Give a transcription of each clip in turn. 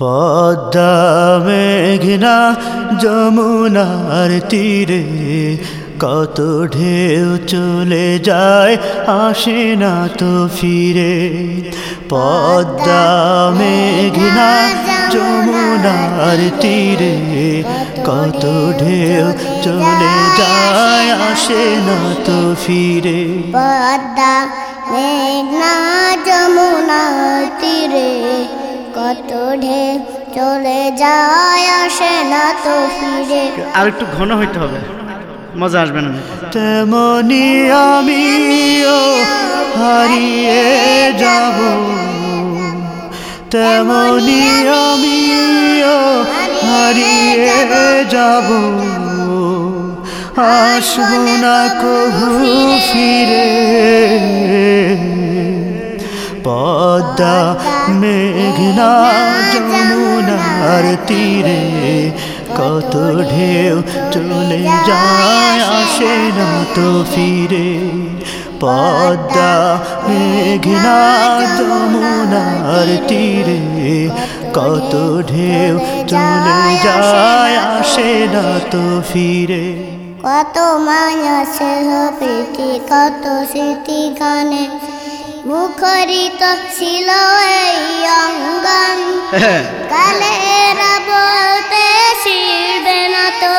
পদ্মা মেঘনা যমুনার তীরে কত ঢেউ চলে যায়, আসে না তো ফিরে। পদ্মা মেঘনা যমুনার তীরে কত ঢেউ চলে যায়, আসে না তো ফিরে। পদ্মা মেঘনা যমুনা তীরে কত ঢে চলে যায় আসে না তো ফিরে। আর একটু ঘন হইতে হবে মজা আসবে না। তেমনি আমিও হারিয়ে যাব। তেমনি আমিও হারিয়ে যাব। আসব না কহু ফিরে। পদ্মা মেঘনা যমুনার তীরে কত ঢেউ চলে যায় আসে না তো ফিরে। পদ্মা মেঘনা যমুনার তীরে কত ঢেউ চলে যায় আসে না তো ফিরে। কত মায়া প্রীতি কত স্মৃতি গানে মুখরিত ছিল এই অঙ্গন। কালেরা বলতে শিরবে না তো।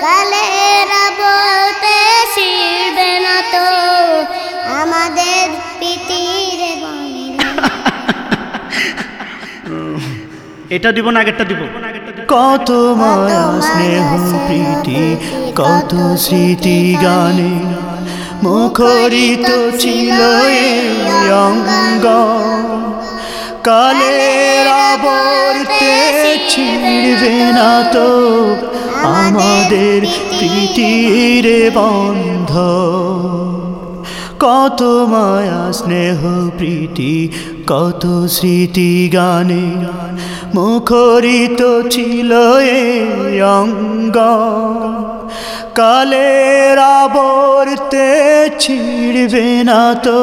কালেরা বলতে শিরবে না তো। আমাদের পিতির এটা দিব না আগেরটা দিব। কত মায়া স্নেহ প্রীতি কত স্মৃতি গানে। মুখরিত ছিল অঙ্গ। কালের আবর্তে ছিড়বে না তো আমাদের প্রীতির বন্ধ। কত মায়া, স্নেহ, প্রীতি, কত স্মৃতি গানে মুখরিত ছিল এই অঙ্গ। কালের আবর্তে ছিড়বে না তো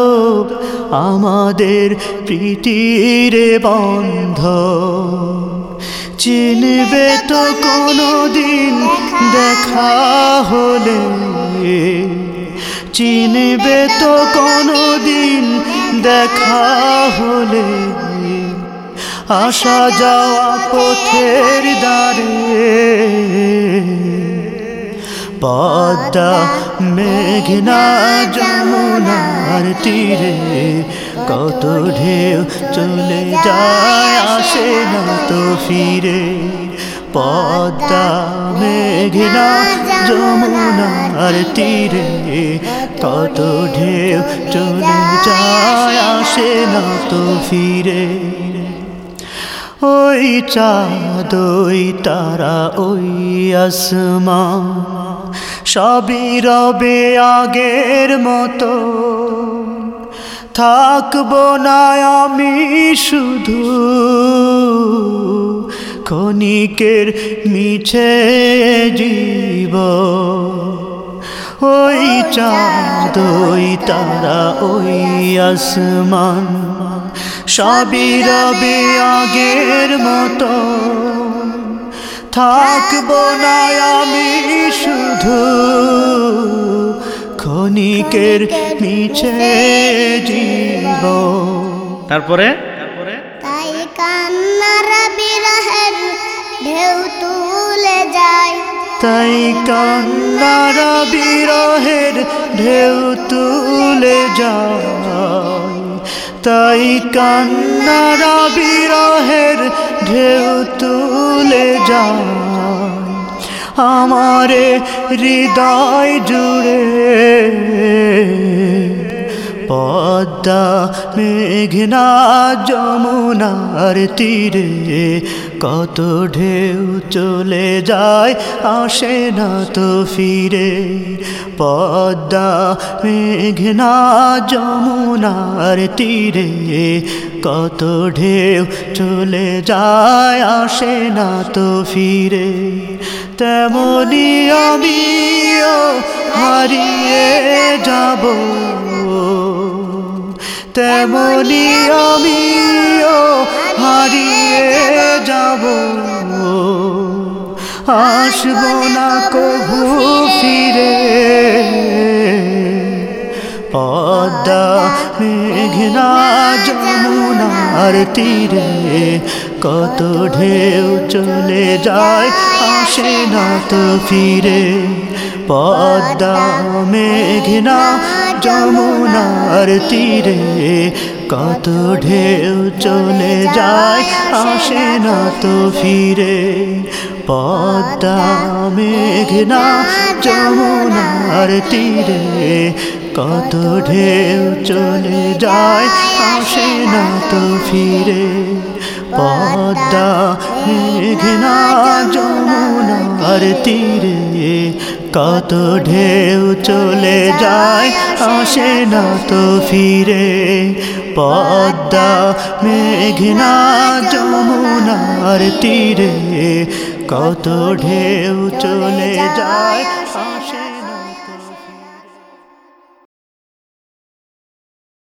আমাদের প্রীতির বন্ধ। চিনবে তো কোনো দিন দেখা হলে, চিনবে তো কোনো দিন দেখা হলে। আসা যাওয়া পথের দ্বারে পদ্মা, মেঘনা, যমুনার তীরে কত ঢেউ চলে যায় আসে না তো ফিরে। পদ্মা, মেঘনা, যমুনার তীরে কত ঢেউ চলে যায় আসে না তো ফিরে। ওই চাঁদ, ওই তারা, ওই আসমা সবই রবে আগের মতো। থাকব না আমি শুধু ক্ষণিকের মিছে জীব। ওই চাঁদ ওই তারা, ওই আসমান, সবই রবে আগের মতো। থাকব না আমি শুধু ক্ষণিকের মিছে জীব তারপরে? তাই কান্নারা বিরহের ঢেউ তুলে যায়। তাই কান্নারা বিরহের ঢেউ তুলে যায়। তাই কান্নারা বিরহের ঢেউ তুলে যায়। আমারে হৃদয় জুড়ে। পদ্মা মেঘনা যমুনার তীরে কত ঢেউ চলে যায়, আসে না তো ফিরে। পদ্মা, মেঘনা, যমুনার তীরে কত ঢেউ চলে যায়, আসে না তো ফিরে। তেমনি আমিও হারিয়ে যাব। তেমনি আমিও হারিয়ে যাব। আসব না কভু ফিরে। পদ্মা মেঘনা যমুনার তীরে কত ঢেউ চলে যায়, আসে না তো ফিরে। পদ্মা মেঘনা যমুনার তীরে কত ঢেউ চলে যায়, আসে না তো ফিরে। পদ্মা মেঘনা যমুনার তীরে কত ঢেউ চলে যায় আসে না তো ফিরে। পদ্মা মেঘনা যমুনার তীরে কত ঢেউ চলে যায় আসে না তো ফিরে। পদ্মা মেঘনা যমুনার তীরে কত ঢেউ চলে যায় আসে